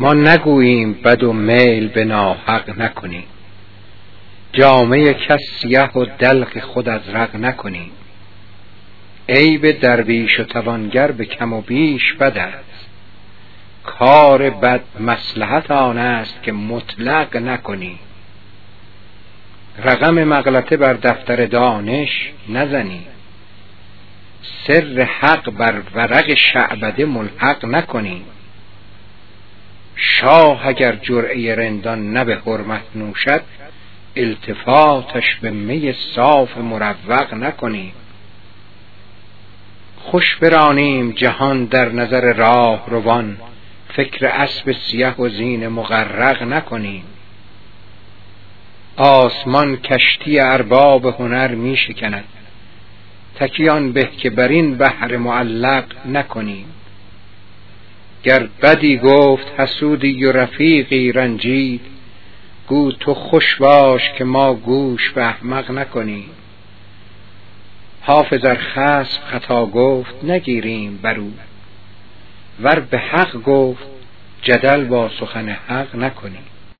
ما نگوییم بد و میل به ناحق نکنیم. جامعه کس سیه و دلق خود از رق نکنیم. عیب درویش و توانگر به کم و بیش بد است. کار بد مسلحت آن است که مطلق نکنی رقم مغلطه بر دفتر دانش نزنی سر حق بر ورق شعبده ملحق نکنی شاه اگر جرعه رندان نه به حرمت نوشد التفاتش به می صاف مروق نکنیم. خوش برانیم جهان در نظر راه روان فکر اسب سیه و زین مغرق نکنیم. آسمان کشتی ارباب هنر می شکند تکیان به که بر این بحر معلق نکنیم. گر بدی گفت حسودی و رفیقی رنجید گو تو خوش باش که ما گوش به احمق نکنیم. حافظ ار خصم خطا گفت نگیریم برو ور به حق گفت جدل با سخن حق نکنیم.